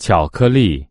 巧克力。